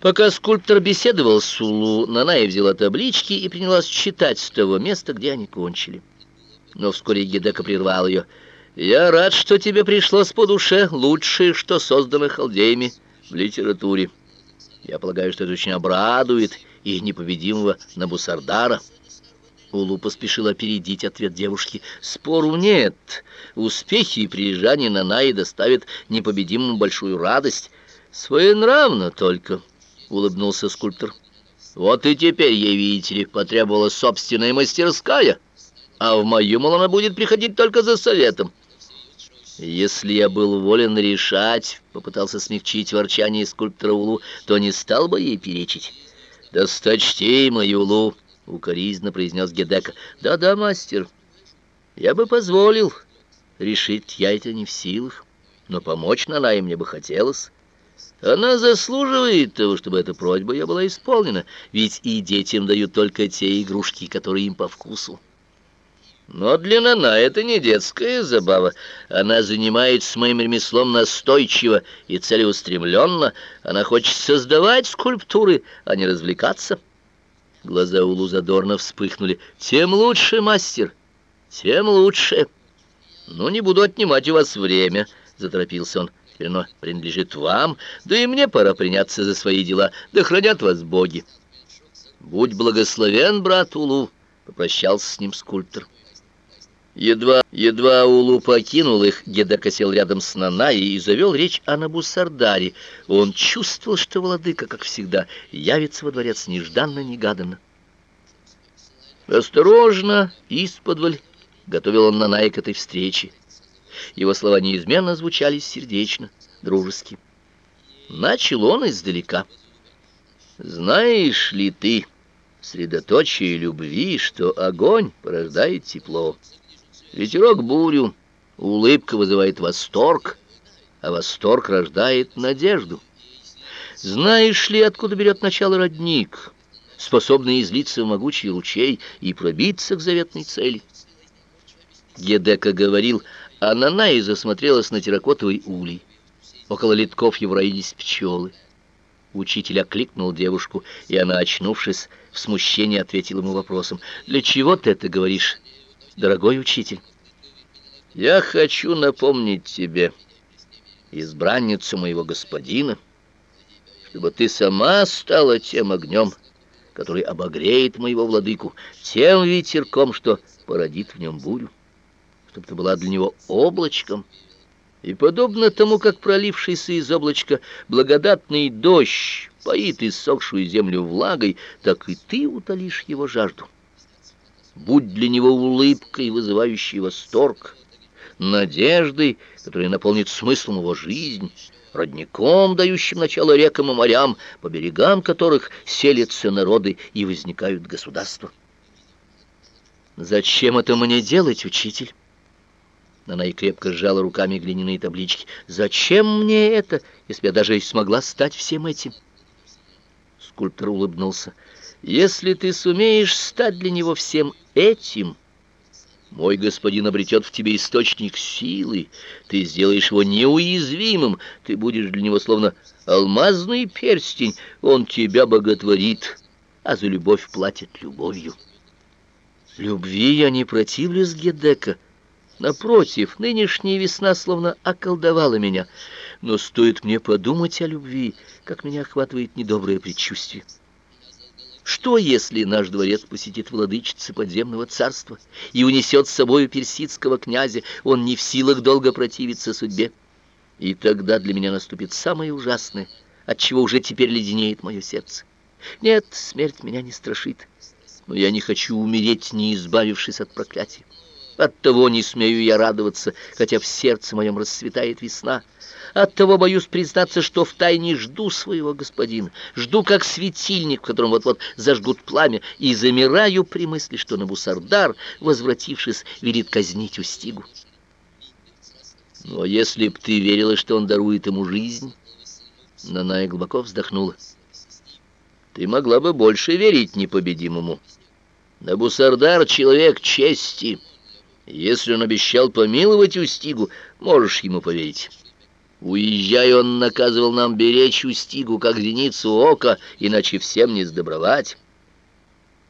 Пока скульптор беседовал с Улу, Наная взяла таблички и принялась читать с того места, где они кончили. Но вскоре Гидека прервал ее. «Я рад, что тебе пришлось по душе лучшее, что создано халдеями в литературе. Я полагаю, что это очень обрадует и непобедимого Набусардара». Улу поспешил опередить ответ девушки. «Спору нет. Успехи и приезжание Нанаи доставят непобедимому большую радость. Своенравно только». — улыбнулся скульптор. «Вот и теперь ей, видите ли, потребовалась собственная мастерская, а в мою, мол, она будет приходить только за советом». «Если я был волен решать», — попытался смягчить ворчание скульптора Улу, «то не стал бы ей перечить». «Досточти мою Улу», — укоризненно произнес Гедека. «Да-да, мастер, я бы позволил. Решить я это не в силах, но помочь Нанае мне бы хотелось». Она заслуживает того, чтобы эта просьба ее была исполнена, ведь и детям дают только те игрушки, которые им по вкусу. Но для Нана это не детская забава. Она занимается моим ремеслом настойчиво и целеустремленно. Она хочет создавать скульптуры, а не развлекаться. Глаза Улу задорно вспыхнули. «Тем лучше, мастер, тем лучше». «Ну, не буду отнимать у вас время», — заторопился он. Теперь оно принадлежит вам, да и мне пора приняться за свои дела, да хранят вас боги. Будь благословен, брат Улу, попрощался с ним скульптор. Едва, едва Улу покинул их, Гедака сел рядом с Нанаей и завел речь о Набусардаре. Он чувствовал, что владыка, как всегда, явится во дворец нежданно-негаданно. Осторожно, исподволь, готовил он Нанай к этой встрече. Его слова неизменно звучали сердечно, дружески. Начал он издалека. «Знаешь ли ты, средоточие любви, что огонь порождает тепло, ветерок бурю, улыбка вызывает восторг, а восторг рождает надежду? Знаешь ли, откуда берет начало родник?» способный излиться в могучий ручей и пробиться к заветной цели. Гедека говорил а Нанаи засмотрелась на терракотовый улей. Около литков его роились пчелы. Учитель окликнул девушку, и она, очнувшись, в смущении ответила ему вопросом. «Для чего ты это говоришь, дорогой учитель?» «Я хочу напомнить тебе, избранницу моего господина, чтобы ты сама стала тем огнем, который обогреет моего владыку, тем ветерком, что породит в нем бурю чтобы ты была для него облачком, и подобно тому, как пролившийся из облачка благодатный дождь поит иссохшую землю влагой, так и ты утолишь его жажду. Будь для него улыбкой, вызывающей восторг, надеждой, которая наполнит смыслом его жизнь, родником, дающим начало рекам и морям, по берегам которых селятся народы и возникают государства. «Зачем это мне делать, учитель?» Она и крепко сжала руками глиняные таблички. «Зачем мне это, если я даже и смогла стать всем этим?» Скульптор улыбнулся. «Если ты сумеешь стать для него всем этим, мой господин обретет в тебе источник силы, ты сделаешь его неуязвимым, ты будешь для него словно алмазный перстень, он тебя боготворит, а за любовь платит любовью». «Любви я не противлюсь, Гедека», Напротив, нынешняя весна словно околдовала меня. Но стоит мне подумать о любви, как меня охватывает недоброе предчувствие. Что, если наш дворец посетит владычица подземного царства и унесет с собой персидского князя, он не в силах долго противиться судьбе? И тогда для меня наступит самое ужасное, от чего уже теперь леденеет мое сердце. Нет, смерть меня не страшит, но я не хочу умереть, не избавившись от проклятия. Оттого не смею я радоваться, хотя в сердце моем расцветает весна. Оттого боюсь признаться, что втайне жду своего господина, жду как светильник, в котором вот-вот зажгут пламя, и замираю при мысли, что Набусардар, возвратившись, велит казнить Устигу. Но если б ты верила, что он дарует ему жизнь, Наная глубоко вздохнула. Ты могла бы больше верить непобедимому. Набусардар — человек чести, — если он обещал помиловать Устигу, можешь ему поверить. Уезжая, он наказывал нам беречь Устигу, как зеницу ока, иначе всем не сдобровать.